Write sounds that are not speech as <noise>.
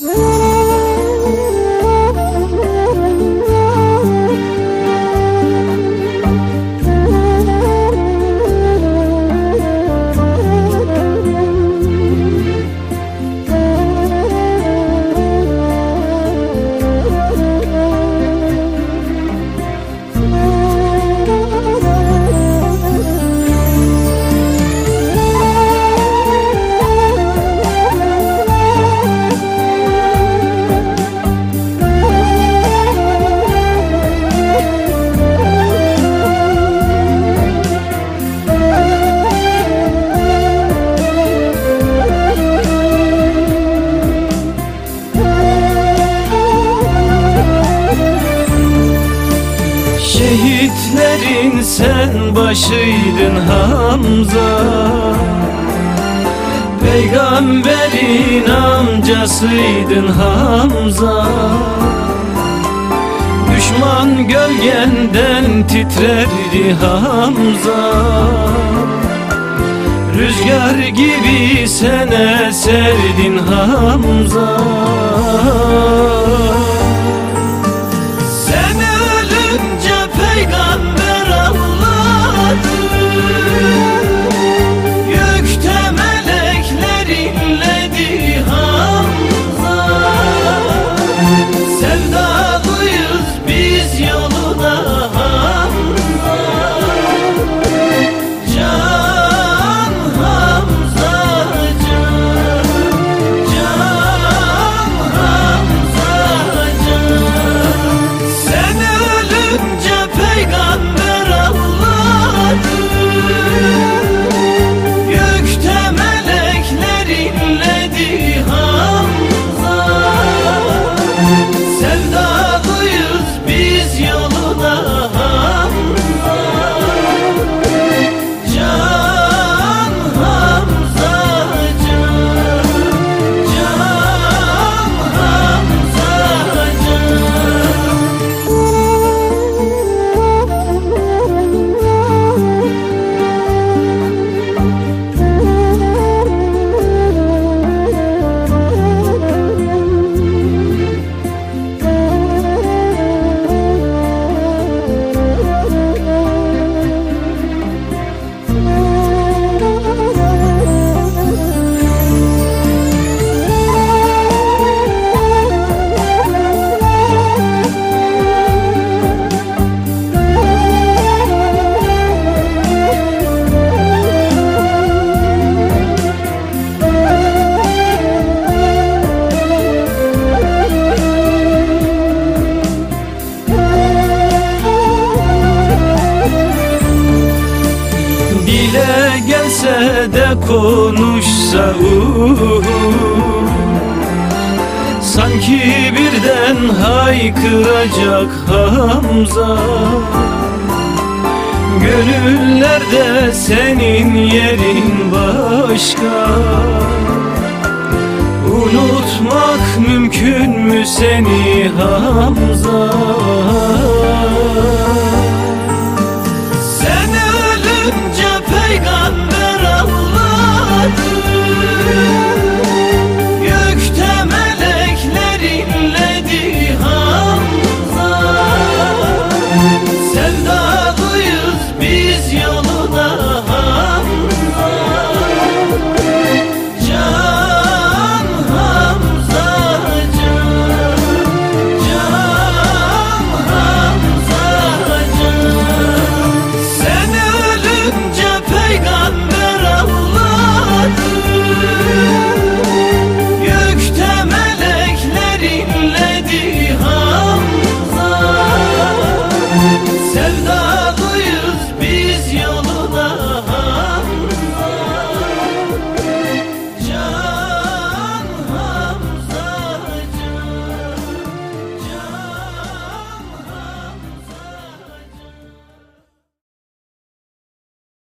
嗯 <laughs> Şehitlerin sen başıydın Hamza. Peygamberin amcasıydın Hamza. Düşman gölgenden titrerdi Hamza. Rüzgar gibi sen eserdin Hamza de konuşsa uh, Sanki birden haykıracak Hamza. Gönüllerde senin yerin başka. Unutmak mümkün mü seni Hamza